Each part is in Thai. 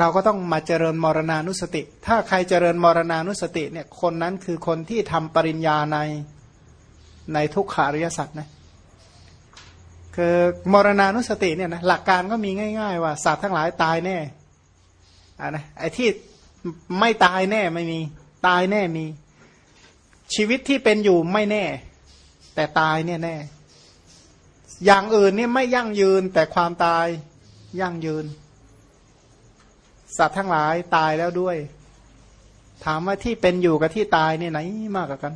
เราก็ต้องมาเจริญมรณานุสติ ถ้าใครเจริญมรณานุสติเนี่ยคนนั้นคือคนที่ทำปริญญาในในทุกขาริยสัจนะคือมรณานุสติเนี่ยนะหลักการก็มีง่าย ๆ ว่าสัตว์ทั้งหลายตายแน่อ่านะไอ้ที่ไม่ตายแน่ไม่มี ตายแน่มี ชีวิตที่เป็นอยู่ไม่แน่ แต่ตายเนี่ยแน่ อย่างอื่นเนี่ยไม่ยั่งยืนแต่ความตายยั่งยืน สัตว์ทั้งหลายตายแล้วด้วย ถามว่าที่เป็นอยู่กับที่ตายเนี่ยไหนมากกว่ากัน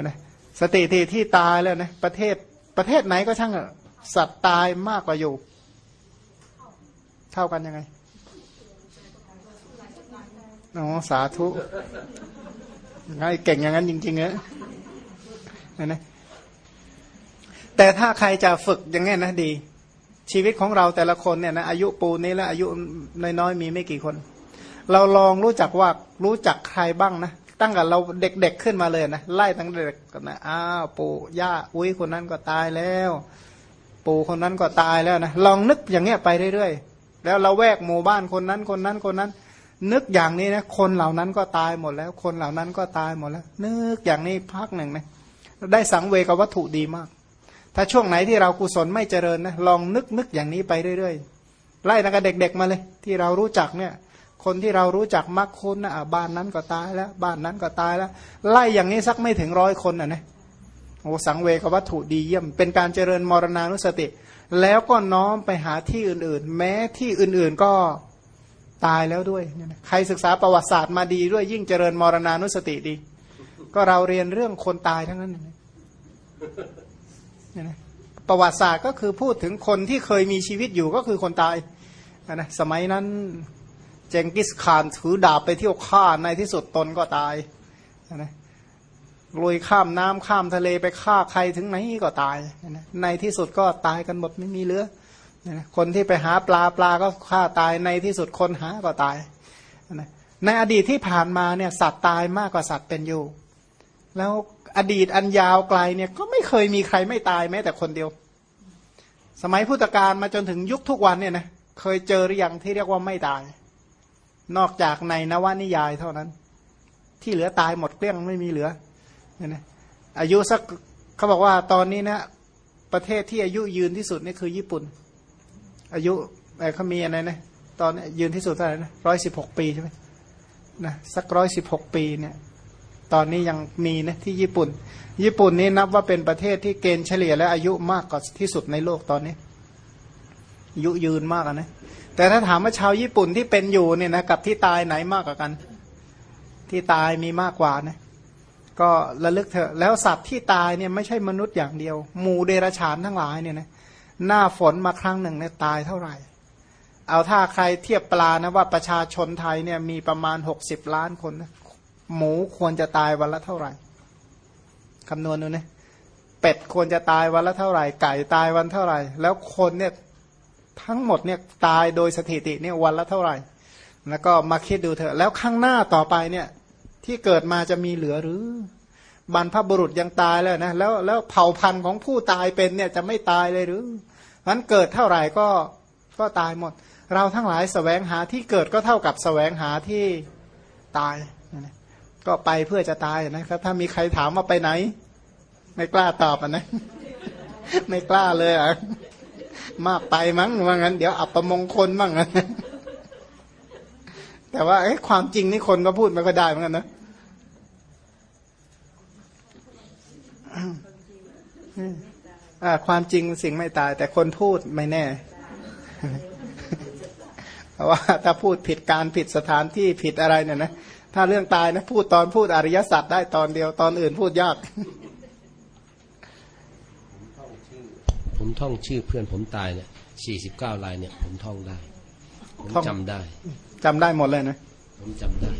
นะสติที่ที่ตายแล้วนะประเทศประเทศไหนก็ช่างสัตว์ตายมากกว่าอยู่ เท่ากันยังไงอ๋อสาธุไงเก่งอย่างนั้นจริงๆเนอะนะแต่ถ้าใครจะฝึกอย่างงี้นะดี ชีวิตของเราแต่ละคนเนี่ยนะอายุปูนี้แล้วอายุน้อยๆมีไม่กี่คน เราลองรู้จักว่ารู้จักใครบ้างนะตั้งแต่เราเด็กๆขึ้นมาเลยนะไล่ตั้งเด็กกันนะอ้าวปู่ย่าอุ้ยคนนั้นก็ตายแล้ว ปู่คนนั้นก็ตายแล้วนะลองนึกอย่างเงี้ยไปเรื่อยๆ แล้วเราแวกหมู่บ้านคนนั้นคนนั้นคนนั้น นึกอย่างนี้นะคนเหล่านั้นก็ตายหมดแล้ว คนเหล่านั้นก็ตายหมดแล้ว นึกอย่างนี้พักหนึ่งนะได้สังเวกับวัตถุดีมาก ถ้าช่วงไหนที่เรากุศลไม่เจริญนะลองนึกนึกอย่างนี้ไปเรื่อยๆไล่ตั้งแต่เด็ก ๆ มาเลย ที่เรารู้จักเนี่ย คนที่เรารู้จักมักคุ้นนะบ้านนั้นก็ตายแล้ว บ้านนั้นก็ตายแล้ว ไล่อย่างนี้สักไม่ถึงร้อยคนอะนะโอ้สังเวกวัตถุดีเยี่ยม เป็นการเจริญมรณานุสติ แล้วก็น้อมไปหาที่อื่นๆ แม้ที่อื่นๆก็ตายแล้วด้วย ใครศึกษาประวัติศาสตร์มาดีด้วยยิ่งเจริญมรณานุสติดี ก็เราเรียนเรื่องคนตายทั้งนั้นนะ ประวัติศาสตร์ก็คือพูดถึงคนที่เคยมีชีวิตอยู่ก็คือคนตายนะสมัยนั้นเจงกิสคานถือดาบไปเที่ยวฆ่าในที่สุดตนก็ตายนะลุยข้ามน้ำข้ามทะเลไปฆ่าใครถึงไหนก็ตายนะในที่สุดก็ตายกันหมดไม่มีเหลือนะคนที่ไปหาปลาปลาก็ฆ่าตายในที่สุดคนหาก็ตายนะในอดีตที่ผ่านมาเนี่ยสัตว์ตายมากกว่าสัตว์เป็นอยู่ แล้ว อดีตอันยาวไกลเนี่ยก็ไม่เคยมีใครไม่ตายแม้แต่คนเดียว สมัยพุทธกาลมาจนถึงยุคทุกวันเนี่ยนะเคยเจอหรือยังที่เรียกว่าไม่ตาย นอกจากในนวนิยายเท่านั้น ที่เหลือตายหมดเกลี้ยงไม่มีเหลือเนี่ยนะอายุสักเขาบอกว่าตอนนี้นะประเทศที่อายุยืนที่สุดนี่คือญี่ปุ่น อายุเขามีอะไรนะตอนนี้ยืนที่สุดเท่าไหร่นะร้อยสิบหกปีใช่ไหมนะสักร้อยสิบหกปีเนี่ย ตอนนี้ยังมีนะที่ญี่ปุ่น ญี่ปุ่นนี่นับว่าเป็นประเทศที่เกณฑ์เฉลี่ยและอายุมากกว่าที่สุดในโลกตอนนี้อายุยืนมากนะแต่ถ้าถามว่าชาวญี่ปุ่นที่เป็นอยู่เนี่ยนะกับที่ตายไหนมากกว่ากัน ที่ตายมีมากกว่านะก็ระลึกเถอะแล้วสัตว์ที่ตายเนี่ยไม่ใช่มนุษย์อย่างเดียวหมูเดรฉานทั้งหลายเนี่ยนะหน้าฝนมาครั้งหนึ่งเนี่ยตายเท่าไหร่ เอาถ้าใครเทียบปลานะว่าประชาชนไทยเนี่ยมีประมาณหกสิบล้านคนนะ หมูควรจะตายวันละเท่าไหร่คำนวณดูนะเป็ดควรจะตายวันละเท่าไหร่ ไก่ตายวันเท่าไหร่ แล้วคนเนี่ยทั้งหมดเนี่ยตายโดยสถิติเนี่ยวันละเท่าไหร่ แล้วก็มาคิดดูเถอะ แล้วข้างหน้าต่อไปเนี่ยที่เกิดมาจะมีเหลือหรือ บรรพบุรุษยังตายแล้วนะแล้วแล้วเผ่าพันธุ์ของผู้ตายเป็นเนี่ยจะไม่ตายเลยหรือนั้นเกิดเท่าไหร่ก็ก็ตายหมด เราทั้งหลายสแสวงหาที่เกิดก็เท่ากับสแสวงหาที่ตาย ก็ไปเพื่อจะตายนะครับ ถ้ามีใครถามว่าไปไหน ไม่กล้าตอบอะนะ ไม่กล้าเลยอะมากไปมั้งว่างั้น เดี๋ยวอับประมงคลบ้างนะแต่ว่าไอ้ความจริงนี่คนก็พูดไม่ค่อยได้เหมือนกันนะความจริงสิ่งไม่ตาย แต่คนพูดไม่แน่เพราะว่าถ้าพูดผิดการผิดสถานที่ผิดอะไรเนี่ยนะ ถ้าเรื่องตายนะ พูดตอนพูดอริยสัจได้ตอนเดียวตอนอื่นพูดยากผมท่องชื่อเพื่อนผมตายเนี่ยสี่สิบเก้าลายเนี่ย ผมท่องได้ ผมจำได้ จำได้หมดเลยนะ ผมจำได้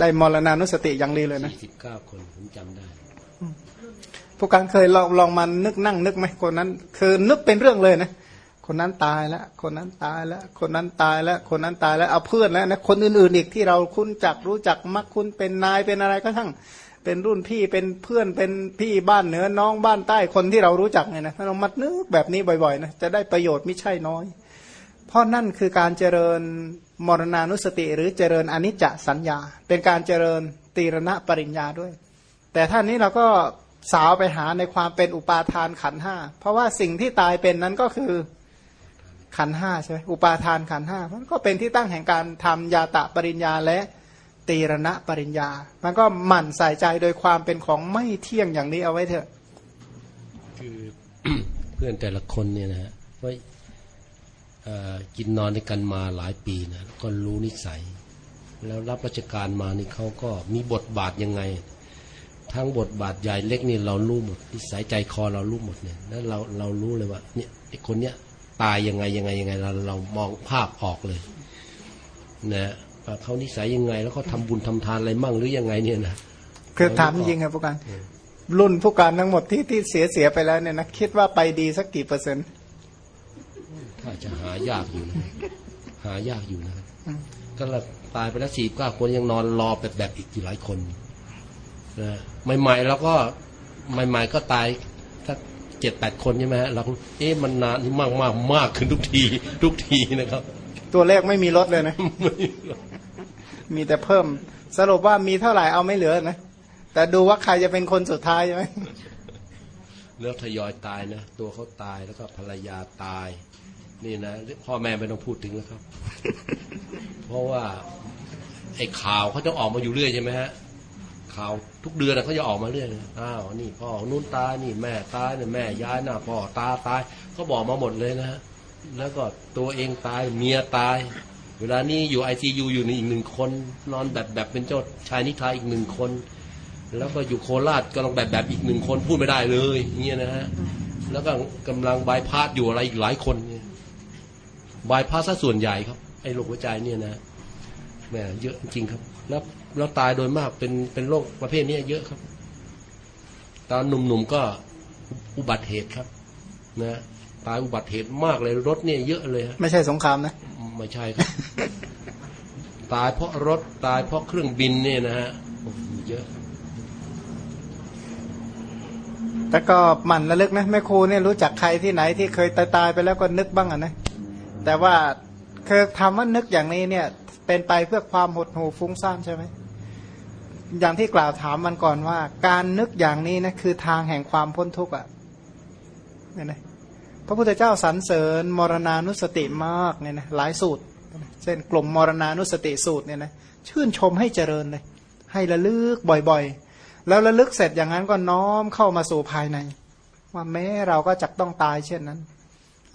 ได้มรณานุสติอย่างดีเลยนะสี่สิบเก้าคนผมจำได้ผู้การเคยลองลองมานึกนั่งนึกไหมคนนั้น คือนึกเป็นเรื่องเลยนะ คนนั้นตายแล้ว คนนั้นตายแล้ว คนนั้นตายแล้ว คนนั้นตายแล้ว เอาเพื่อนแล้วนะ คนอื่นๆอีกที่เราคุ้นจักรู้จักมักคุ้นเป็นนายเป็นอะไรก็ทั้ง เป็นรุ่นพี่เป็นเพื่อนเป็นพี่บ้านเหนือน้องบ้านใต้คนที่เรารู้จักเนี่ยนะถ้าเรามัดนึกแบบนี้บ่อยๆนะจะได้ประโยชน์ไม่ใช่น้อย เพราะนั่นคือการเจริญมรณานุสติ หรือเจริญอนิจจสัญญา เป็นการเจริญตีรณะปริญญาด้วย แต่ท่านนี้เราก็สาวไปหาในความเป็นอุปาทานขันห้าเพราะว่าสิ่งที่ตายเป็นนั้นก็คือ ขันห้าใช่ไหมอุปาทานขันห้ามันก็เป็นที่ตั้งแห่งการทำยาตะปริญญาและตีรณะปริญญา มันก็หมั่นใส่ใจโดยความเป็นของไม่เที่ยงอย่างนี้เอาไว้เถอะ คือเพื่อนแต่ละคนเนี่ยนะฮะว่ากินนอนด้วยกันมาหลายปีนะก็รู้นิสัย แล้วรับราชการมานี่เขาก็มีบทบาทยังไง ทั้งบทบาทใหญ่เล็กนี่เรารู้หมดนิสัยใจคอเรารู้หมดเนี่ยแล้วเราเรารู้เลยว่าเนี่ยไอ้คนเนี้ย ตายยังไงยังไงยังไง เราเรามองภาพออกเลยนะว่าเขานิสัยยังไง แล้วเขาทำบุญทำทานอะไรมั่งหรือยังไงเนี่ยนะคือถามจริงครับผู้การรุ่นผู้การทั้งหมดที่ที่เสียเสียไปแล้วเนี่ยนะคิดว่าไปดีสักกี่เปอร์เซ็นต์ถ้าจะหายากอยู่นะหายากอยู่นะครับก็ละตายไปแล้วสี่เก้าคนยังนอนรอแบบแบบอีกอยู่หลายคนนะใหม่ๆแล้วก็ใหม่ ๆ ก็ตายสัก เจ็ดแปดคนใช่ไหมฮะเราก็เอ๊ะมันนานมากมากมากขึ้นทุกที ทุกทีนะครับ ตัวเลขไม่มีลดเลยนะ มีแต่เพิ่ม สรุปว่ามีเท่าไหร่เอาไม่เหลือนะ แต่ดูว่าใครจะเป็นคนสุดท้ายใช่ไหมแล้วทยอยตายนะ ตัวเขาตายแล้วก็ภรรยาตาย นี่นะพ่อแม่ไม่ต้องพูดถึงแล้วครับ เพราะว่าไอ้ข่าวเขาจะออกมาอยู่เรื่อยใช่ไหมฮะ ข่าวทุกเดือนเขาจะออกมาเรื่อยอ้าวนี่พ่อนู่นตายนี่แม่ตายนี่แม่ย้ายหน้าพ่อตาตายเขาบอกมาหมดเลยนะฮะแล้วก็ตัวเองตายเมียตาย เวลานี้อยู่ไอซียูอยู่ในอีกหนึ่งคน นอนแบบแบบเป็นเจ้าชายนิทราอีกหนึ่งคน แล้วก็อยู่โคราชก็ลองแบบแบบอีกหนึ่งคนพูดไม่ได้เลยเงี้ยนะฮะแล้วก็กำลังบายพาสอยู่อะไรอีกหลายคนเนี่ยบายพาสซะส่วนใหญ่ครับ ไอ้โรคหัวใจเนี่ยนะแหมเยอะจริงครับ แล้ว แล้วตายโดยมากเป็นเป็นโรคประเภทนี้เยอะครับ ตอนหนุ่มๆก็อุบัติเหตุครับ นะตายอุบัติเหตุมากเลยรถเนี่ยเยอะเลยฮะไม่ใช่สงครามนะไม่ใช่ครับ ตายเพราะรถตายเพราะเครื่องบินเนี่ยนะฮะโอ้โหเยอะแต่ก็หมั่นระลึกนะแม่ครูเนี่ยรู้จักใครที่ไหนที่เคยตายตายๆไปแล้วก็นึกบ้างอะนะแต่ว่าคือทำว่านึกอย่างนี้เนี่ย เป็นไปเพื่อความหดหู่ฟุ้งซ่านใช่ไหม อย่างที่กล่าวถามมันก่อนว่า การนึกอย่างนี้นะคือทางแห่งความพ้นทุกข์อะเนี่ยนะพระพุทธเจ้าสรรเสริญมรณานุสติมากเนี่ยนะหลายสูตร เช่นกลุ่มมรณานุสติสูตรเนี่ยนะชื่นชมให้เจริญเลย ให้ระลึกบ่อยๆ แล้วระลึกเสร็จอย่างนั้นก็น้อมเข้ามาสู่ภายใน ว่าแม้เราก็จักต้องตายเช่นนั้น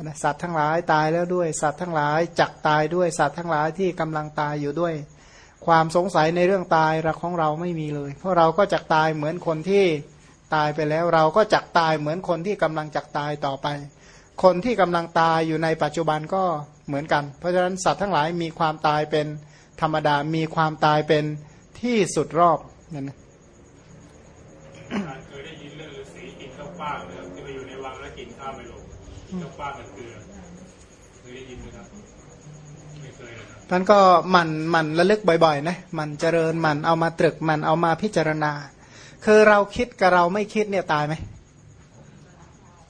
นะสัตว์ทั้งหลายตายแล้วด้วย สัตว์ทั้งหลายจักตายด้วยสัตว์ทั้งหลายที่กำลังตายอยู่ด้วย ความสงสัยในเรื่องตายเราของเราไม่มีเลย เพราะเราก็จักตายเหมือนคนที่ตายไปแล้ว เราก็จักตายเหมือนคนที่กำลังจักตายต่อไป คนที่กำลังตายอยู่ในปัจจุบันก็เหมือนกัน เพราะฉะนั้นสัตว์ทั้งหลายมีความตายเป็นธรรมดา มีความตายเป็นที่สุดรอบนั่นนะเคยได้ยินเรื่องฤาษีกินข้าวฟ่างนะครับที่ไปอยู่ในวังแล้วกินข้าวไม่ลงข้าวฟ่างกับเกลือเคยได้ยินไหมครับไม่เคย นะครับท่านก็หมั่นหมั่นระลึกบ่อยๆนะหมันเจริญหมันเอามาตรึกหมันเอามาพิจารณา คือเราคิดกับเราไม่คิดเนี่ยตายไหม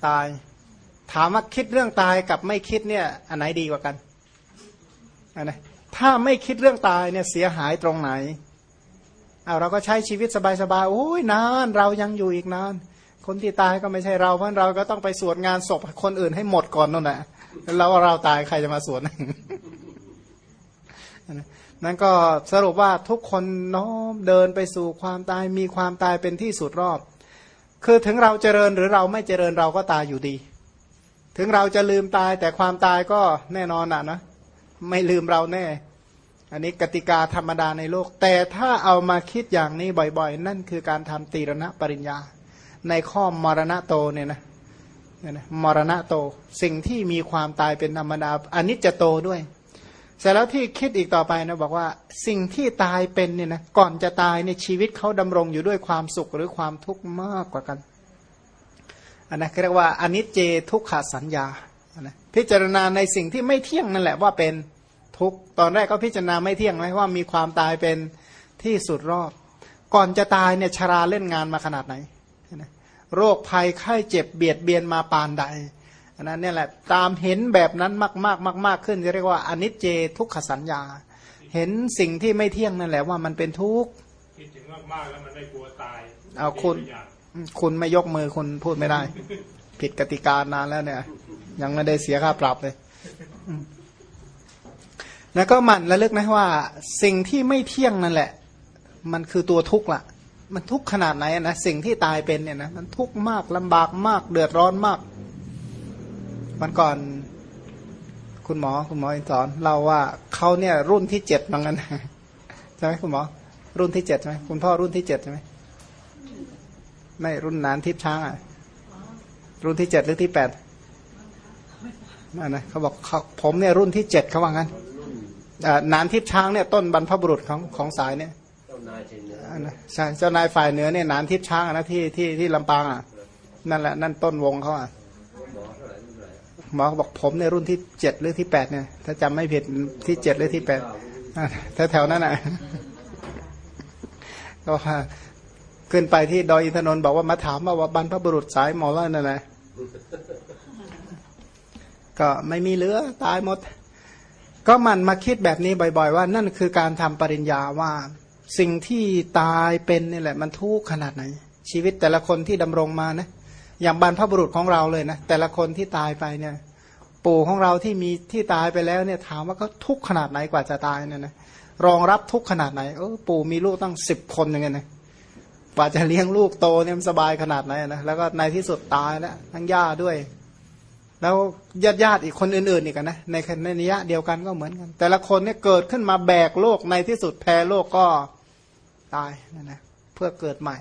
ตาย ถามว่าคิดเรื่องตายกับไม่คิดเนี่ย อันไหนดีกว่ากันอันไหนถ้าไม่คิดเรื่องตายเนี่ยเสียหายตรงไหนเอาเราก็ใช้ชีวิตสบายๆโอ้ยนานเรายังอยู่อีกนานคนที่ตายก็ไม่ใช่เราเพราะเราก็ต้องไปสวดงานศพคนอื่นให้หมดก่อนนั่นแหละแล้วเราตายใครจะมาสวด นั่นก็สรุปว่าทุกคนน้อมเดินไปสู่ความตายมีความตายเป็นที่สุดรอบ คือถึงเราเจริญหรือเราไม่เจริญเราก็ตายอยู่ดี ถึงเราจะลืมตายแต่ความตายก็แน่นอนอะนะ ไม่ลืมเราแน่ อันนี้กติกาธรรมดาในโลก แต่ถ้าเอามาคิดอย่างนี้บ่อยๆ นั่นคือการทำตีรณะปริญญา ในข้อมรณะโตเนี่ยนะมรณะโต สิ่งที่มีความตายเป็นธรรมดาอนิจจโตด้วย เสร็จแล้วที่คิดอีกต่อไปนะบอกว่าสิ่งที่ตายเป็นเนี่ยนะก่อนจะตายในยชีวิตเขาดำรงอยู่ด้วยความสุขหรือความทุกข์มากกว่ากันอันนั้นเรียกว่าอนิจเจทุกขสัญญาอันนะพิจารณาในสิ่งที่ไม่เที่ยงนั่นแหละว่าเป็นทุกข์ตอนแรกก็พิจารณาไม่เที่ยงไหมว่ามีความตายเป็นที่สุดรอบ ก่อนจะตายเนี่ยชราเล่นงานมาขนาดไหนโรคภัยไข้เจ็บเบียดเบียนมาปานใด อันนั้นเนี่ยแหละตามเห็นแบบนั้นมากมากมากมากขึ้นจะเรียกว่าอนิจเจทุกขสัญญา เห็นสิ่งที่ไม่เที่ยงนั่นแหละว่ามันเป็นทุกข์คิดถึงมากๆแล้วมันไม่กลัวตายเอาคุณมีประโยชน์คุณไม่ยกมือคุณพูดไม่ได้ ผิดกติกานานแล้วเนี่ย ยังไม่ได้เสียค่าปรับเลยอืมแล้วก็หมันระลึกนะว่า สิ่งที่ไม่เที่ยงนั่นแหละ มันคือตัวทุกข์ละมันทุกข์ขนาดไหนอะนะสิ่งที่ตายเป็นเนี่ยนะมันทุกข์มากลำบากมาก เดือดร้อนมาก วันก่อนคุณหมอคุณหมออินสอนเราว่าเขาเนี่ยรุ่นที่เจ็ดบางนั้นใช่ไหมคุณหมอ รุ่นที่เจ็ดใช่ไหมคุณพ่อรุ่นที่เจ็ดใช่ไหมไม่รุ่นนานทิพย์ช้างอะ รุ่นที่เจ็ดหรือที่แปดนั่นนะเขาบอกเขาผมเนี่ยรุ่นที่เจ็ดเขาว่างั้นอ่านานทิพย์ช้างเนี่ยต้นบรรพบุรุษของของสายเนี่ยเจ้านายเจนเนื้ออ่านะใช่เจ้านายฝ่ายเหนือเนี่ยนานทิพย์ช้างอะนะที่ที่ที่ลำปางอะนั่นแหละนั่นต้นวงเขาอะ หมอเขาบอกผมเนี่ยรุ่นที่เจ็ดหรือที่แปดเนี่ยถ้าจำไม่ผิดที่เจ็ดหรือที่แปดอ่าแถวๆนั้นอะก็ขึ้นไปที่ดอยอินทนนท์บอกว่ามาถามว่าบรรพบุรุษสายหมอแล้วนั่นแหละก็ไม่มีเหลือตายหมด ก็มันมาคิดแบบนี้บ่อย ๆ ว่านั่นคือการทำปริญญาว่า สิ่งที่ตายเป็นนี่แหละ มันทุกข์ขนาดไหน ชีวิตแต่ละคนที่ดำรงมานะอย่างบรรพบุรุษของเราเลยนะแต่ละคนที่ตายไปเนี่ย ปู่ของเราที่มีที่ตายไปแล้วเนี่ยถามว่าเขาทุกข์ขนาดไหนกว่าจะตายเนี่ยนะรองรับทุกข์ขนาดไหนเออปู่มีลูกตั้งสิบคนอย่างเงี้ยนะกว่าจะเลี้ยงลูกโตเนี่ยสบายขนาดไหนนะแล้วก็ในที่สุดตายแล้วทั้งย่าด้วย แล้วญาติญาติอีกคนอื่นๆอีกนะในในนิยะเดียวกันก็เหมือนกัน แต่ละคนเนี่ยเกิดขึ้นมาแบกโลกในที่สุดแพ้โลกก็ตายนะนะเพื่อเกิดใหม่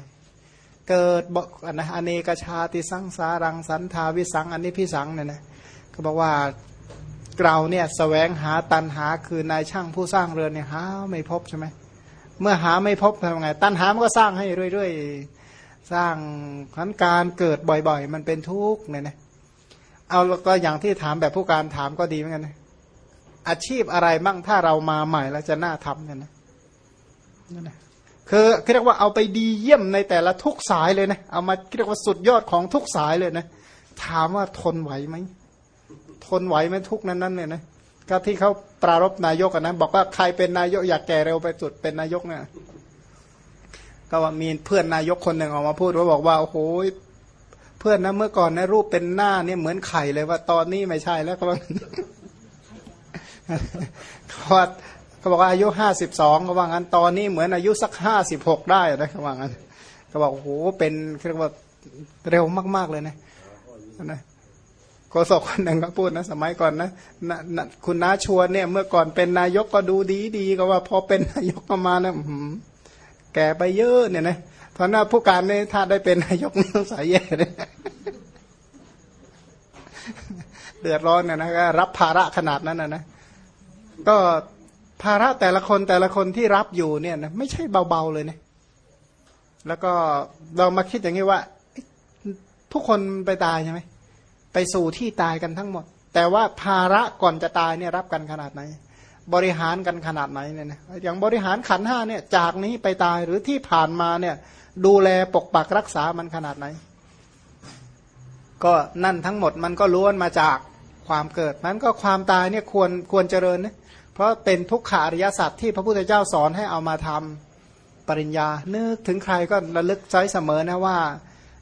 เกิดบอกอันนะอเนกชาติสังสารังสันทาวิสังอันนี้พี่สังเนี่ยนะ ก็บอกว่าเราเนี่ยสแสวงหาตันหาคือนายช่างผู้สร้างเรือนเนี่ยหาไม่พบใช่ไหมเมื่อหาไม่พบทำไง ตันหามันก็สร้างให้เรื่อยๆสร้างขันการเกิดบ่อยๆ มันเป็นทุกข์เนี่ยนะเอาแล้วก็อย่างที่ถามแบบผู้การถามก็ดีเหมือนกันนะอาชีพอะไรบ้างถ้าเรามาใหม่แล้วจะน่าทำเนี่ยนะนั่นนะคือเรียกว่าเอาไปดีเยี่ยมในแต่ละทุกสายเลยนะ เอามาเรียกว่าสุดยอดของทุกสายเลยนะ ถามว่าทนไหวไหม ทนไหวไหมทุกนั้นนั้นเนี่ยนะก็ที่เขาปรารบนายกอะนะ บอกว่าใครเป็นนายกอยากแก่เร็วไปสุดเป็นนายกเนี่ยก็ว่ามีเพื่อนนายกคนหนึ่งออกมาพูดว่าบอกว่าโอ้โหเพื่อนนะเมื่อก่อนนะรูปเป็นหน้าเนี่ยเหมือนไข่เลยว่าตอนนี้ไม่ใช่แล้วก็ว่าเขาว่าเขาบอกว่าอายุห้าสิบสองเขาว่างั้นตอนนี้เหมือนอายุสักห้าสิบหกได้นะเขาว่างั้นเขาบอกโอ้โหเป็นเรียกว่าเร็วมาก ๆเลยนะนะ โกศกคนหนึ่งก็พูดนะสมัยก่อนนะนะนคุณน้าชวนเนี่ยเมื่อก่อนเป็นนายกก็ดูดีดีก็ว่าพอเป็นนายกก็มานะแก่ไปเยอะเนี่ยนะเพราะน่าผู้การเนี่ยถ้าได้เป็นนายกนี่ต้องสายแย่เลยเดือดร้อนเนี่ยนะก็รับภาระขนาดนั้นนะนะก็ภาระแต่ละคนแต่ละคนที่รับอยู่เนี่ยนะไม่ใช่เบาๆเลยนะแล้วก็เรามาคิดอย่างนี้ว่า ทุกคนไปตายใช่ไหม ไปสู่ที่ตายกันทั้งหมด แต่ว่าภาระก่อนจะตายเนี่ยรับกันขนาดไหน บริหารกันขนาดไหนเนี่ยนะอย่างบริหารขันห้าเนี่ยจากนี้ไปตายหรือที่ผ่านมาเนี่ยดูแลปกปักรักษามันขนาดไหน ก็นั่นทั้งหมดมันก็ล้วนมาจากความเกิดนั้นก็ความตายเนี่ยควรควรเจริญนะเพราะเป็นทุกขาริยสัตว์ที่พระพุทธเจ้าสอนให้เอามาทำปริญญานึกถึงใครก็ระลึกใจเสมอนะว่า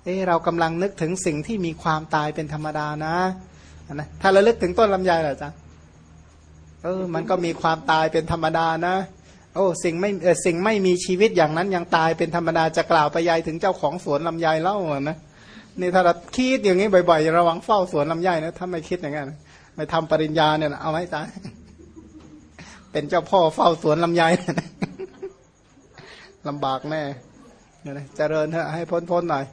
เออเรากำลังนึกถึงสิ่งที่มีความตายเป็นธรรมดานะนะถ้าเระลึกถึงต้นลำไยเหรอจ๊ะเออ มันก็มีความตายเป็นธรรมดานะ โอ้สิ่งไม่เออสิ่งไม่มีชีวิตอย่างนั้นยังตายเป็นธรรมดาจะกล่าวไปยายถึงเจ้าของสวนลำไยเล่าอนะนี่ถ้าเราคิดอย่างนี้บ่อยๆระวังเฝ้าสวนลำไยนะถ้าไม่คิดอย่างนั้นไม่ทำปริญญาเนี่ยนะเอาไหมจ๊ะเป็นเจ้าพ่อเฝ้าสวนลำไยนะลำบากแน่เนี่ยนะเจริญเถอะให้พ้นพ้นหน่อย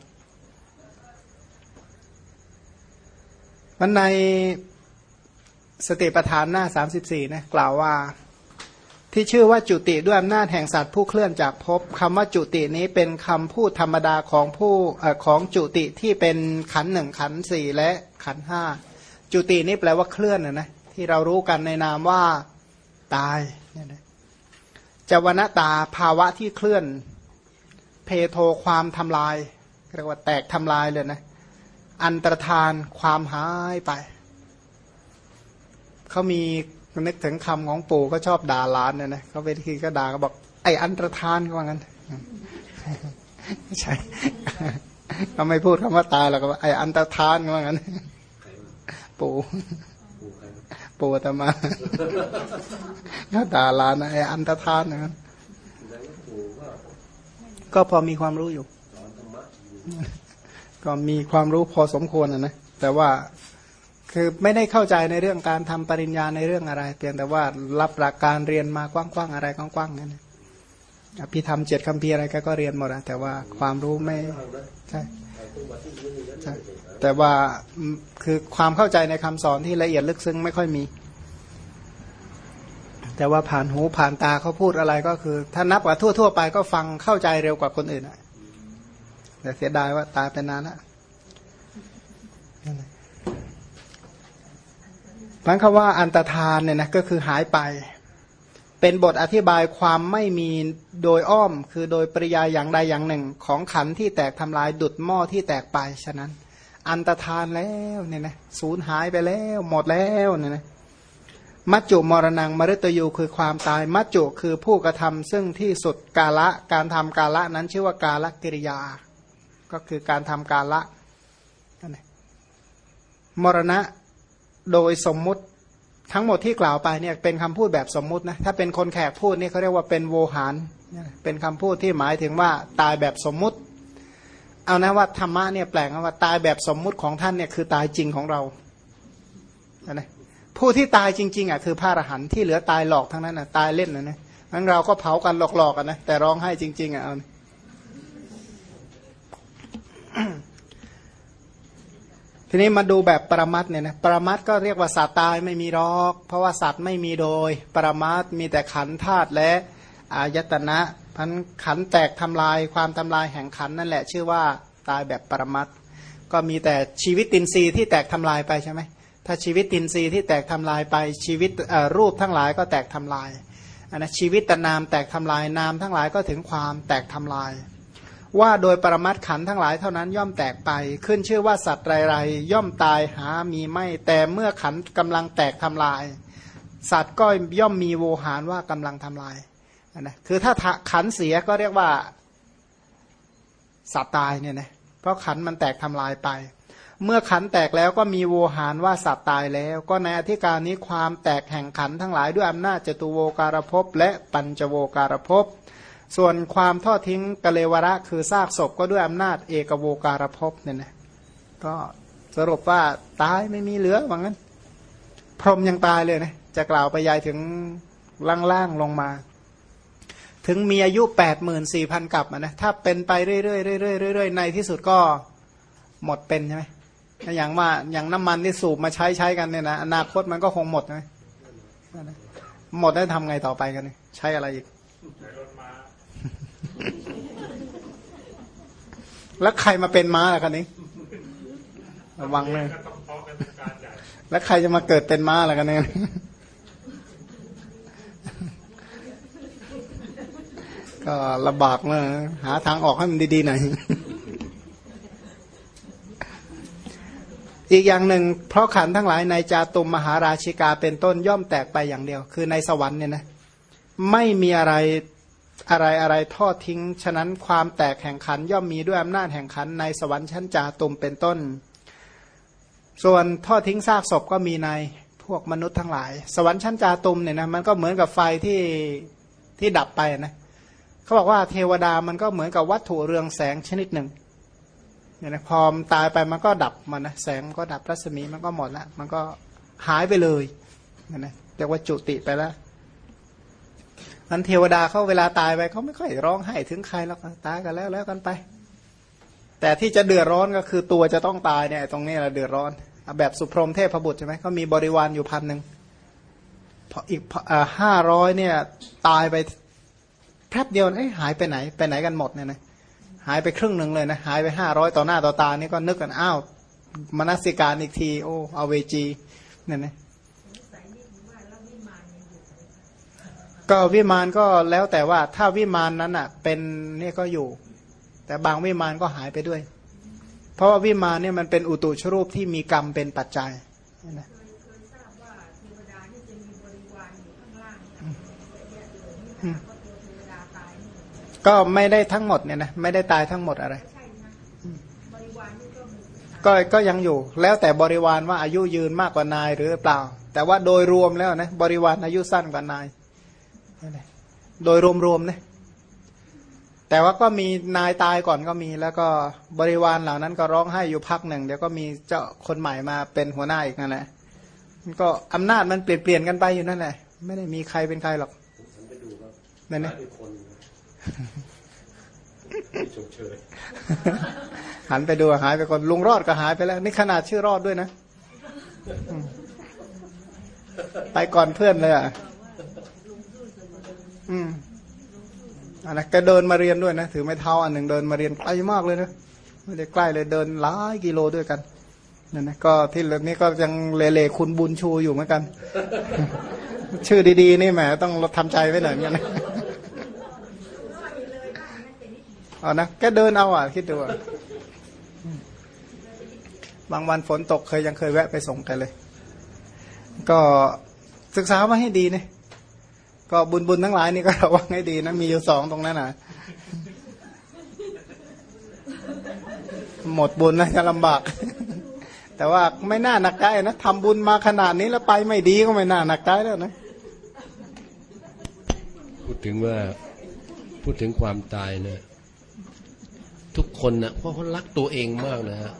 มันในสติปัฏฐานหน้าสามสิบสี่นะกล่าวว่าที่ชื่อว่าจุติด้วยอำนาจแห่งสัตว์ผู้เคลื่อนจากภพคำว่าจุตินี้เป็นคำพูดธรรมดาของผู้ของจุติที่เป็นขันหนึ่งขันสี่และขันห้าจุตินี้แปลว่าเคลื่อนนะนะที่เรารู้กันในนามว่าตายเจวนตาภาวะที่เคลื่อน เพโทความทำลายเรียกว่าแตกทำลายเลยนะ อันตรธานความหายไป เขามีนึกถึงคำของปู่ก็ชอบด่าหลานเนี่ยนะเขาไปทีก็ด่าก็บอก ไอ้อันตรธานก็ว่างั้นไม่ใช่เขาไม่พูดคำว่าตายหรอกว่าไอ้อันตรธานก็ว่างั้น ปู่ปู่อาตมาก็ด่าหลานไอ้อันตรธานนั้นก็พอมีความรู้อยู่ ก็มีความรู้พอสมควรนะนะแต่ว่าคือไม่ได้เข้าใจในเรื่องการทำปริญญาในเรื่องอะไร เพียงแต่ว่ารับหลักการเรียนมากว้างๆอะไรกว้างๆนั่นนะอภิธรรมเจ็ดคำพีอะไรก็ก็เรียนหมดอะแต่ว่าความรู้ไม่ใช่ใช่แต่ว่าคือความเข้าใจในคำสอนที่ละเอียดลึกซึ้งไม่ค่อยมี แต่ว่าผ่านหูผ่านตาเขาพูดอะไรก็คือ ถ้านับกับทั่ว ๆ ไปก็ฟังเข้าใจเร็วกว่าคนอื่นอะ แต่เสียดายว่าตายไปนานแล้วหละพันคำว่าอันตรธานเนี่ยนะก็คือหายไป เป็นบทอธิบายความไม่มีโดยอ้อม คือโดยปริยายอย่างใดอย่างหนึ่ง ของขันที่แตกทำลายดุดหม้อที่แตกไปฉะนั้น อันตรธานแล้วเนี่ยนะสูญหายไปแล้ว หมดแล้วเนี่ยนะมัจจุมรณงมฤตยูคือความตาย มัจจุคือผู้กระทำซึ่งที่สุดกาละการทำกาละนั้นชื่อว่ากาลกิริยา ก็คือการทำกาละนั่นแหละมรณะโดยสมมุติทั้งหมดที่กล่าวไปเนี่ยเป็นคำพูดแบบสมมุตินะถ้าเป็นคนแขกพูดนี่เขาเรียกว่าเป็นโวหารเป็นคำพูดที่หมายถึงว่าตายแบบสมมุติ เอานะว่าธรรมะเนี่ยแปลงว่าตายแบบสมมุติของท่านเนี่ยคือตายจริงของเรานะผู้ที่ตายจริงๆอะคือพระอรหันต์ที่เหลือตายหลอกทั้งนั้นอะตายเล่นนะนะงั้นเราก็เผากันหลอกๆกันนะแต่ร้องไห้จริงๆอะเอานะ ทีนี้มาดูแบบปรมัตถ์เนี่ยนะปรมัตถ์ก็เรียกว่าสัตว์ตายไม่มีรอก เพราะว่าสัตว์ไม่มีโดย ปรมัตถ์มีแต่ขันธาตุและอายตนะพันขันแตกทำลายความทำลายแห่งขันนั่นแหละชื่อว่าตายแบบปรมัตถ์ก็มีแต่ชีวิตตินทรีย์ที่แตกทำลายไปใช่ไหมถ้าชีวิตตินทรีย์ที่แตกทำลายไปชีวิตรูปทั้งหลายก็แตกทำลายอันนะชีวิตตนามแตกทำลายนามทั้งหลายก็ถึงความแตกทำลาย ว่าโดยปรมัตถ์ขันทั้งหลายเท่านั้นย่อมแตกไป ขึ้นชื่อว่าสัตว์ไรๆย่อมตายหามีไม่ แต่เมื่อขันธ์กำลังแตกทำลาย สัตว์ก็ย่อมมีโวหารว่ากำลังทำลายนะคือถ้าขันเสียก็เรียกว่า สัตว์ตายเนี่ยนะเพราะขันมันแตกทำลายไป เมื่อขันแตกแล้วก็มีโวหารว่าสัตว์ตายแล้ว ก็ในอธิการนี้ความแตกแห่งขันทั้งหลายด้วยอำนาจจตุโวการภพและปัญจโวการภพ ส่วนความทอดทิ้งกะเลวระ คือซากศพก็ด้วยอำนาจเอกโวการภพเนี่ยนะก็สรุปว่าตายไม่มีเหลือว่างั้น พรหมยังตายเลยนะจะกล่าวไปยายถึงล่างๆลงมา ถึงมีอายุแปดหมื่นสี่พันกับนะถ้าเป็นไปเรื่อยๆเรื่อยๆเรื่อยๆในที่สุดก็หมดเป็นใช่ไหมอย่างว่าอย่างน้ำมันที่สูบมาใช้ใช้กันเนี่ยนะอนาคตมันก็คงหมดนะหมดได้วทำไงต่อไปกันใช้อะไรอีกใช้รถ แล้วใครมาเป็นม้าล่ะคันนี้ ระวังเลยก็ต้องเพาะกันเป็นการใหญ่แล้วใครจะมาเกิดเป็นม้าล่ะกันเนี่ยก็ลำบากเลยหาทางออกให้มันดีๆหน่อยอีกอย่างหนึ่งเพราะขันธ์ทั้งหลายในจาตุมมหาราชิกาเป็นต้นย่อมแตกไปอย่างเดียว คือในสวรรค์เนี่ยนะไม่มีอะไร อะไรอะไรทอดทิ้ง ฉะนั้นความแตกแห่งขันย่อมมีด้วยอำนาจแห่งขันในสวรรค์ชั้นจาตุมเป็นต้น ส่วนทอดทิ้งซากศพก็มีในพวกมนุษย์ทั้งหลาย สวรรค์ชั้นจาตุมเนี่ยนะมันก็เหมือนกับไฟที่ที่ดับไปนะเขาบอกว่าเทวดามันก็เหมือนกับวัตถุเรืองแสงชนิดหนึ่งเนี่ยนะพอมตายไปมันก็ดับมันนะแสงก็ดับรัศมีมันก็หมดละมันก็หายไปเลยเนี่ยนะเรียกว่าจุติไปแล้ว นั้นเทวดาเขาเวลาตายไปเขาไม่ค่อยร้องไห้ถึงใครแล้วตายกันแล้วแล้วกันไป แต่ที่จะเดือดร้อนก็คือตัวจะต้องตายเนี่ยตรงนี้แหละเดือดร้อนแบบสุพรหมเทพบุตรใช่ไหมเขามีบริวารอยู่พันหนึ่งพออีกห้าร้อยเนี่ยตายไปแป๊บเดียวเอ้ยหายไปไหน ไปไหนกันหมดเนี่ยนะหายไปครึ่งหนึ่งเลยนะหายไปห้าร้อยต่อหน้าต่อตานี่ก็นึกกันอ้าวมนสิการอีกที โอ้เอาเวจีเนี่ยนะ ก็วิมานก็แล้วแต่ว่าถ้าวิมานนั้นอะ เป็นเนี่ยก็อยู่ แต่บางวิมานก็หายไปด้วย เพราะว่าวิมานเนี่ยมันเป็นอุตุชรูปที่มีกรรมเป็นปัจจัยนะก็ไม่ได้ทั้งหมดเนี่ยนะไม่ได้ตายทั้งหมดอะไร ก็ก็ยังอยู่ แล้วแต่บริวารว่าอายุยืนมากกว่านายหรือเปล่า แต่ว่าโดยรวมแล้วนะบริวารอายุสั้นกว่านาย นั่นแหละโดยรวมๆนะแต่ว่าก็มีนายตายก่อนก็มี แล้วก็บริวารเหล่านั้นก็ร้องไห้อยู่พักหนึ่งเดี๋ยวก็มีเจ้าคนใหม่มาเป็นหัวหน้าอีกนั่นแหละมันก็อำนาจมันเปลี่ยนเปลี่ยนกันไปอยู่นั่นแหละ ไม่ได้มีใครเป็นใครหรอกผมไปดูครับนั่นนะหาด้วยคนไม่ชมเชยหันไปดูหายไปก่อนลุงรอดก็หายไปแล้ว นี่ขนาดชื่อรอดด้วยนะอืมไปก่อนเพื่อนเลยอะ อืมอันนั้นก็เดินมาเรียนด้วยนะถือไม้เท้าอันหนึ่งเดินมาเรียนไกลมากเลยนะไม่ได้ใกล้เลยเดินหลายกิโลด้วยกันนั่นนะก็ที่เหลือนี้ก็ยังเลเลคุณบุญชูอยู่เหมือนกัน ชื่อดีๆ นี่แหมต้องทำใจไว้หน่อยเหมือนกันนะเอานะแกเดินเอาอะ คิดดูอะอืมบางวันฝนตกเคยยังเคยแวะไปส่งแกันเลย ก็ศึกษามาให้ดีเนี่ย ก็บุญบุญทั้งหลายนี่ก็ระวังให้ดีนะมีอยู่สองตรงนั้นนะหมดบุญนะจะลำบาก แต่ว่าไม่น่าหนักใจนะทำบุญมาขนาดนี้แล้วไปไม่ดีก็ไม่น่าหนักใจแล้วนะพูดถึงว่าพูดถึงความตายนี่ยทุกคนนะเพราะเขารักตัวเองมากนะฮะ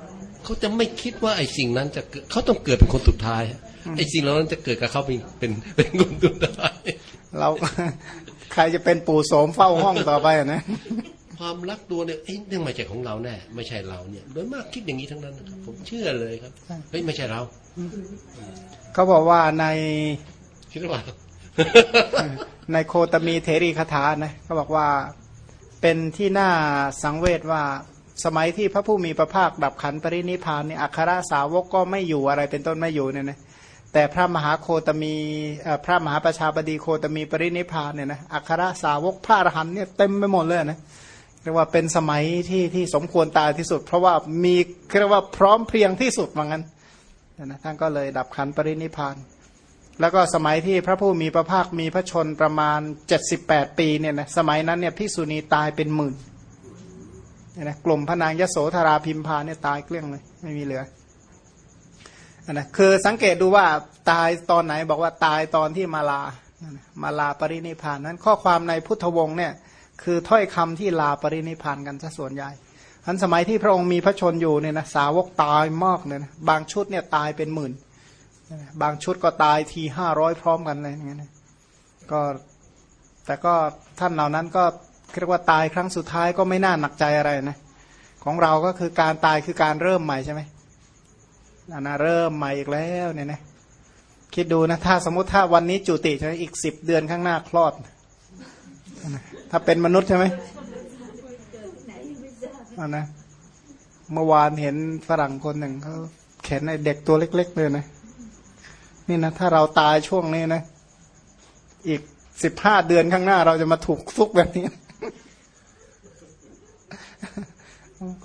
เขาจะไม่คิดว่าไอ้สิ่งนั้นจะเกิดเขาต้องเกิดเป็นคนสุดท้ายไอ้สิ่งเหล่านั้นจะเกิดกับเขาเป็นเป็นเป็นคนสุดท้าย เราใครจะเป็นปู่โสมเฝ้าห้องต่อไปอะนะความรักตัวเนี่ยเอ้ยเรื่องไม่ใช่ของเราแน่ไม่ใช่เราเนี่ย โดยมากคิดอย่างนี้ทั้งนั้นนะครับผมเชื่อเลยครับเฮ้ยไม่ใช่เราเขาบอกว่าในคิดว่าในโคตมีเทรีคาถานะเขาบอกว่าเป็นที่น่าสังเวชว่าสมัยที่พระผู้มีพระภาคดับขันปรินิพพานเนี่ยอัครสาวกก็ไม่อยู่อะไรเป็นต้นไม่อยู่เนี่ยนะ แต่พระมหาโคตมีพระมหาประชาบดีโคตมีปรินิพานเนี่ยนะอัครสาวกพระอรหันต์เนี่ยเต็มไปหมดเลยนะเรียกว่าเป็นสมัยที่ที่สมควรตายที่สุด เพราะว่ามีเรียกว่าพร้อมเพรียงที่สุดว่างั้นนะท่านก็เลยดับขันปรินิพาน แล้วก็สมัยที่พระผู้มีพระภาคมีพระชนประมาณ 78 ปีเนี่ยนะสมัยนั้นเนี่ยพิกษุณีตายเป็นหมื่นนะกลุ่มพระนางยโสธราพิมพาเนี่ยตายเกลี้ยงเลยไม่มีเหลือ นนะคือสังเกตดูว่าตายตอนไหนบอกว่าตายตอนที่มาลา มาลาปรินิพานนั้นข้อความในพุทธวงศ์เนี่ยคือถ้อยคำที่ลาปรินิพานกันซะส่วนใหญ่ทันสมัยที่พระองค์มีพระชนอยู่เนี่ยนะสาวกตายมากเลยนะบางชุดเนี่ยตายเป็นหมื่น บางชุดก็ตายทีห้าร้อยพร้อมกันเลยอย่างเงี้ยนก็แต่ก็ท่านเหล่านั้นก็เรียกว่าตายครั้งสุดท้ายก็ไม่น่าหนักใจอะไรนะของเราก็คือการตายคือการเริ่มใหม่ใช่ไหม อันนะเริ่มใหม่อีกแล้วเนี่ยนะคิดดูนะถ้าสมมติถ้าวันนี้จุติใช่ไหมอีกสิบเดือนข้างหน้าคลอด ถ้าเป็นมนุษย์ใช่ไหมอันนะเมื่อวานเห็นฝรั่งคนหนึ่งเขาเข็นไอเด็กตัวเล็ก ๆ เลยนะนี่นะถ้าเราตายช่วงนี้นะ อีกสิบห้าเดือนข้างหน้าเราจะมาถูกทุกแบบนี้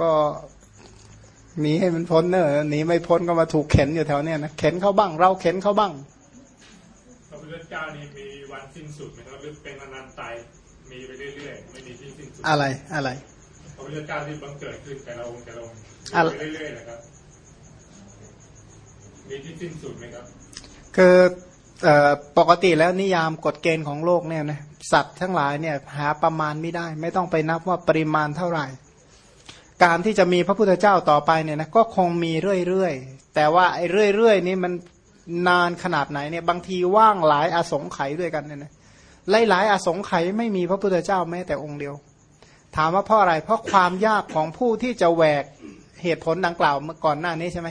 ก็ หนีให้มันพ้นเนอะหนีไม่พ้นก็มาถูกเข็นอยู่แถวเนี้ยนะเข็นเขาบ้าง เราเข็นเขาบ้างพระพุทธเจ้านี่มีวันสิ้นสุดไหมครับหรือเป็นอนันตตายมีไปเรื่อยๆไม่มีที่สิ้นสุดอะไรอะไรพระพุทธเจ้าที่บังเกิดขึ้นแต่ละองค์แต่ละองค์อะไรไปเรื่อยๆนะครับมีที่สิ้นสุดไหมครับคือเอ่อปกติแล้วนิยามกฎเกณฑ์ของโลกเนี่ยนะสัตว์ทั้งหลายเนี่ยหาประมาณไม่ได้ ไม่ต้องไปนับว่าปริมาณเท่าไหร่ การที่จะมีพระพุทธเจ้าต่อไปเนี่ยนะก็คงมีเรื่อยๆ แต่ว่าไอ้เรื่อยๆ นี่มันนานขนาดไหนเนี่ยบางทีว่างหลายอาสงไขยด้วยกันเนี่ยนะหลายๆอาสงไขยไม่มีพระพุทธเจ้าแม้แต่องค์เดียว ถามว่าเพราะอะไร เพราะความยากของผู้ที่จะแหวกเหตุผลดังกล่าวเมื่อก่อนหน้านี้ใช่ไหม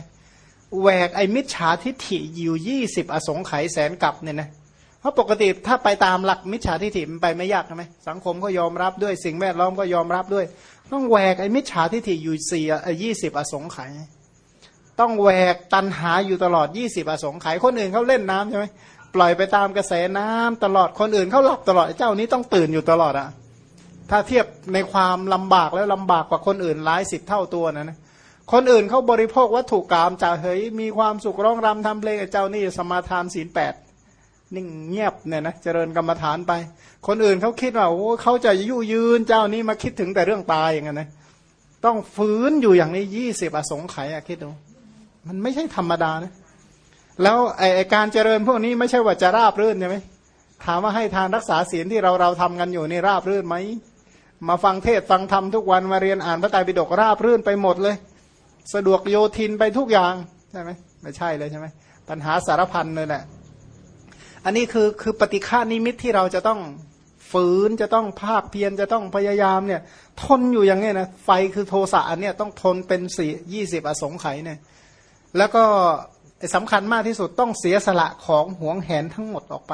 แหวกไอ้มิจฉาทิฏฐิอยู่ยี่สิบอสงไขยแสนกับเนี่ยนะเพราะปกติถ้าไปตามหลักมิจฉาทิฏฐิมันไปไม่ยากใช่ไหมสังคมก็ยอมรับด้วยสิ่งแวดล้อมก็ยอมรับด้วย ต้องแหวกไอ้มิจฉาทิฏฐิอยู่สี่ยี่สิบอสงไขยต้องแหวกตันหาอยู่ตลอดยี่สิบอสงไขยคนอื่นเขาเล่นน้ำใช่ไหมปล่อยไปตามกระแสน้ำตลอดคนอื่นเขาหลับตลอดเจ้านี้ต้องตื่นอยู่ตลอดอะถ้าเทียบในความลำบากแล้วลำบากกว่าคนอื่นหลายสิบเท่าตัวนะนะคนอื่นเขาบริโภควัตถุกรรมจ่าเฮ้ยมีความสุขร้องรำทำเพลงเจ้านี่สมาทานศีลแปด นิ่งเงียบเนี่ยนะเจริญกรรมฐานไป คนอื่นเขาคิดว่าโอ้เขาจะยุยืนเจ้านี้มาคิดถึงแต่เรื่องตายอย่างนั้นนะต้องฟื้นอยู่อย่างนี้ยี่สิบอสงไขยอะคิดดูมันไม่ใช่ธรรมดานะแล้วไอการเจริญพวกนี้ไม่ใช่ว่าจะราบรื่นใช่ไหมถามว่าให้ทานรักษาศีลที่เราเราทำกันอยู่นี่ราบรื่นไหมมาฟังเทศฟังธรรมทุกวันมาเรียนอ่านพระไตรปิฎกราบรื่นไปหมดเลย สะดวกโยทินไปทุกอย่างใช่ไหมไม่ใช่เลยใช่ไหมปัญหาสารพันเลยแหละ อันนี้คือคือปฏิฆานิมิตที่เราจะต้องฝืนจะต้องภาคเพียรจะต้องพยายามเนี่ย ทนอยู่อย่างนี้นะไฟคือโทสะอันเนี้ยต้องทนเป็นสี่ยี่สิบอสงไขยเนี่ยแล้วก็สำคัญมากที่สุดต้องเสียสละของห่วงแหนทั้งหมดออกไป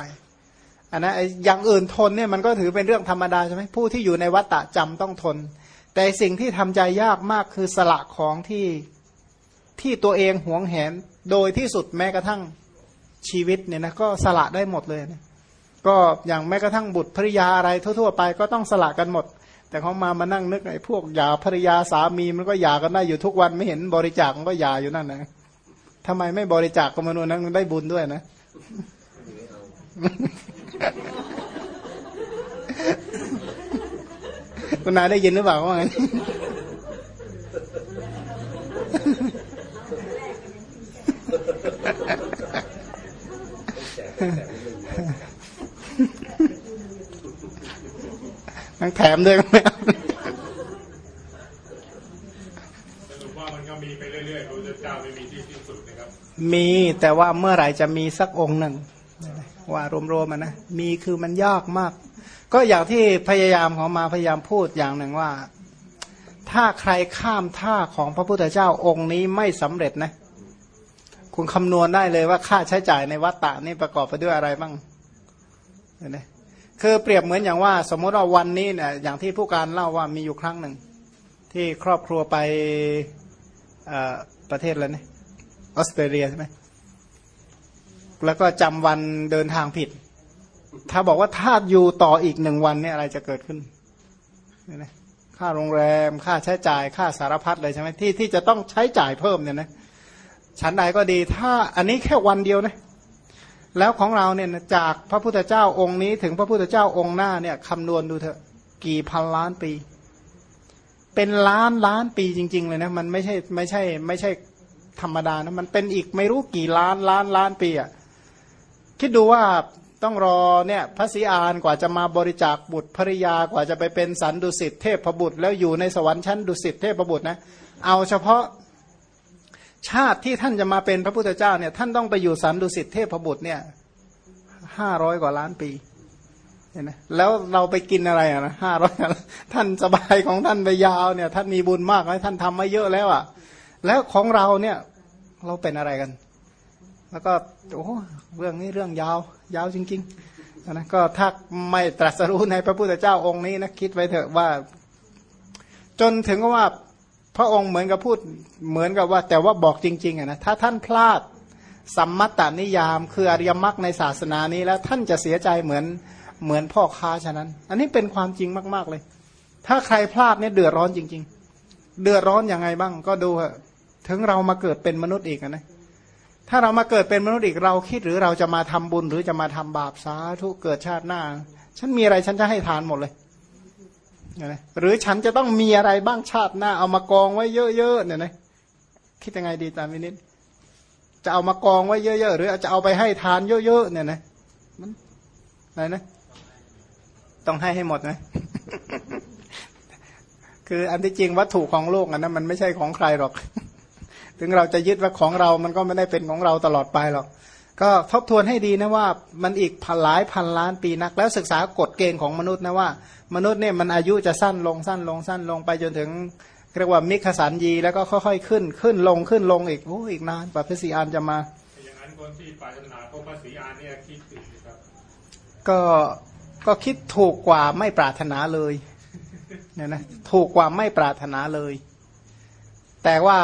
อันนะอย่างอื่นทนเนี่ยมันก็ถือเป็นเรื่องธรรมดาใช่ไหมผู้ที่อยู่ในวัฏฏะจำต้องทน แต่สิ่งที่ทำใจยากมากคือสละของที่ที่ตัวเองห่วงแหนโดยที่สุดแม้กระทั่ง ชีวิตเนี่ยนะก็สละได้หมดเลยนะก็อย่างแม้กระทั่งบุตรภริยาอะไรทั่ว ๆ ไปก็ต้องสละกันหมด แต่เขามามานั่งนึกไอ้พวกหยาภริยาสามีมันก็หยากันได้อยู่ทุกวันไม่เห็นบริจาคมันก็หยาอยู่นั่นนะทำไมไม่บริจาคก็มนุษย์นั้นได้บุญด้วยนะคุณนายได้ยินหรือเปล่าว่าไงทั้งแถมด้วยก็ไม่เอาสรุปว่ามันก็มีไปเรื่อยๆพระพุทธเจ้าไม่มีที่ สิ้นสุดนะครับมีแต่ว่าเมื่อไหร่จะมีสักองค์หนึ่ง ว่ารวมๆมันนะมีคือมันยากมาก ก็อย่างที่พยายามของมาพยายามพูดอย่างหนึ่งว่า ถ้าใครข้ามท่าของพระพุทธเจ้าองค์นี้ไม่สำเร็จนะ คุณคำนวณได้เลยว่าค่าใช้จ่ายในวัตตะนี่ประกอบไปด้วยอะไรบ้างเห็นไหม คือเปรียบเหมือนอย่างว่า สมมติว่าวันนี้เนี่ยอย่างที่ผู้การเล่าว่ามีอยู่ครั้งหนึ่ง ที่ครอบครัวไปประเทศอะไรเนี่ยออสเตรเลียใช่ไหมแล้วก็จำวันเดินทางผิด ถ้าบอกว่าถ้าอยู่ต่ออีกหนึ่งวันเนี่ยอะไรจะเกิดขึ้นเนี่ยค่าโรงแรม ค่าใช้จ่าย ค่าสารพัดเลยใช่ไหมที่ที่จะต้องใช้จ่ายเพิ่มเนี่ยนะชั้นใดก็ดี ถ้าอันนี้แค่วันเดียวนะ แล้วของเราเนี่ยจากพระพุทธเจ้าองค์นี้ถึงพระพุทธเจ้าองค์หน้าเนี่ยคำนวณดูเถอะกี่พันล้านปี เป็นล้านล้านปีจริง ๆ เลยนะมันไม่ใช่ไม่ใช่ ไม่ใช่ธรรมดานะมันเป็นอีกไม่รู้กี่ล้านล้านล้านปีอะ่ะคิดดูว่าต้องรอเนี่ยพระศรีอานกว่าจะมาบริจาคบุตรภริยากว่าจะไปเป็นสันดุสิตเทพบุตร แล้วอยู่ในสวรรค์ชั้นดุสิตเทพบุตรนะเอาเฉพาะ ชาติที่ท่านจะมาเป็นพระพุทธเจ้าเนี่ยท่านต้องไปอยู่สันดุสิตเทพบุตรเนี่ยห้าร้อยกว่าล้านปีเห็นไหมแล้วเราไปกินอะไรอะนะห้าร้อยท่านสบายของท่านไปยาวเนี่ย ท่านมีบุญมากไหมท่านทำมาเยอะแล้วอะ แล้วของเราเนี่ยเราเป็นอะไรกัน แล้วก็โอ้เรื่องนี้เรื่องยาวยาวจริงๆนะก็ถ้าไม่ตรัสรู้ในพระพุทธเจ้าองค์นี้นะคิดไว้เถอะว่า จนถึงว่า พระองค์เหมือนกับพูดเหมือนกับว่า แต่ว่าบอกจริงๆอะนะถ้าท่านพลาดสัมมัตตนิยาม คืออริยมรรคในศาสนานี้แล้วท่านจะเสียใจเหมือนเหมือนพ่อค้าฉะนั้น อันนี้เป็นความจริงมาก ๆเลย ถ้าใครพลาดเนี่ยเดือดร้อนจริง ๆ เดือดร้อนอยังไงบ้าง ก็ดูถึงเรามาเกิดเป็นมนุษย์อีกนะถ้าเรามาเกิดเป็นมนุษย์อีกเราคิดหรือเราจะมาทำบุญหรือจะมาทำบาปสาทุเกิดชาติหน้า ฉันมีอะไรฉันจะให้ทานหมดเลย หรือฉันจะต้องมีอะไรบ้างชาติหน้า เอามากองไว้เยอะๆเนี่ยนะคิดยังไงดีตามนิดจะเอามากองไว้เยอะๆหรือจะเอาไปให้ทานเยอะๆเนี่ยนะมันอะไรนะ ต้องให้ให้หมดนะคืออันที่จริงวัตถุของโลกอันนั้นมันไม่ใช่ของใครหรอก ถึงเราจะยึดว่าของเรามันก็ไม่ได้เป็นของเราตลอดไปหรอก ก็ทบทวนให้ดีนะว่ามันอีกพันหลายพันล้านปีนัก แล้วศึกษากฎเกณฑ์ของมนุษย์นะว่า มนุษย์เนี่ยมันอายุจะสั้นลงสั้นลงสั้นลงไปจนถึงเรียกว่ามิขสันยีแล้วก็ค่อยๆขึ้นขึ้นลงขึ้นลงอีกโอ้อีกนานกว่าพระศรีอานจะมาอย่างนั้นคนที่ปรารถนาพบพระศรีอานเนี่ยคิดถึงครับก็ก็คิดถูกกว่าไม่ปรารถนาเลยเนี่ยนะถูกกว่าไม่ปรารถนาเลย แต่ว่า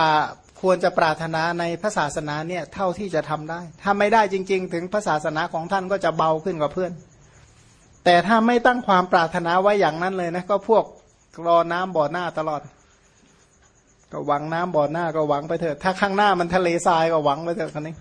ควรจะปรารถนาในพระศาสนาเนี่ยเท่าที่จะทำได้ ถ้าไม่ได้จริง ๆ ถึงพระศาสนาของท่านก็จะเบาขึ้นกว่าเพื่อน แต่ถ้าไม่ตั้งความปรารถนาไว้อย่างนั้นเลยนะก็พวกรอน้ำบ่อหน้าตลอด ก็หวังน้ำบ่อหน้าก็หวังไปเถอะถ้าข้างหน้ามันทะเลทรายก็หวังไปเถอะคนนี้